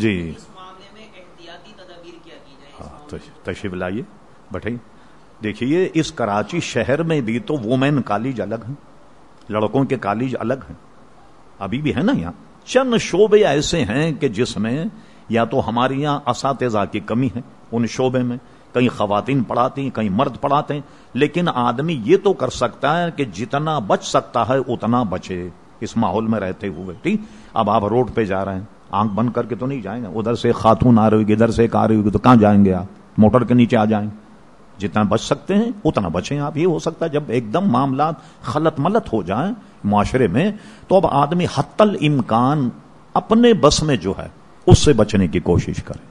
جی۔ ہاں تشریف لائیے بیٹھے دیکھیے اس کراچی شہر میں بھی تو وومین کالج الگ ہیں لڑکوں کے کالج الگ ہیں۔ ابھی بھی ہے نا یہاں۔ چند شعبے ایسے ہیں کہ جس میں یا تو ہمارے یہاں اساتذہ کی کمی ہے ان شعبے میں کئی خواتین پڑھاتی ہیں کئی مرد پڑھاتے ہیں لیکن آدمی یہ تو کر سکتا ہے کہ جتنا بچ سکتا ہے اتنا بچے اس ماحول میں رہتے ہوئے۔ ٹھیک اب آپ روڈ پہ جا رہے ہیں۔ آنکھ بند کر کے تو نہیں جائیں گے۔ ادھر سے خاتون آ رہی ہوگی، ادھر سے ایک آ رہی ہوگی، تو کہاں جائیں گے آپ؟ موٹر کے نیچے آ جائیں۔ جتنا بچ سکتے ہیں، اتنا بچیں آپ۔ یہ ہو سکتا ہے جب ایک دم معاملات خلط ملت ہو جائیں معاشرے میں، تو اب آدمی حت الامکان اپنے بس میں جو ہے، اس سے بچنے کی کوشش کرے۔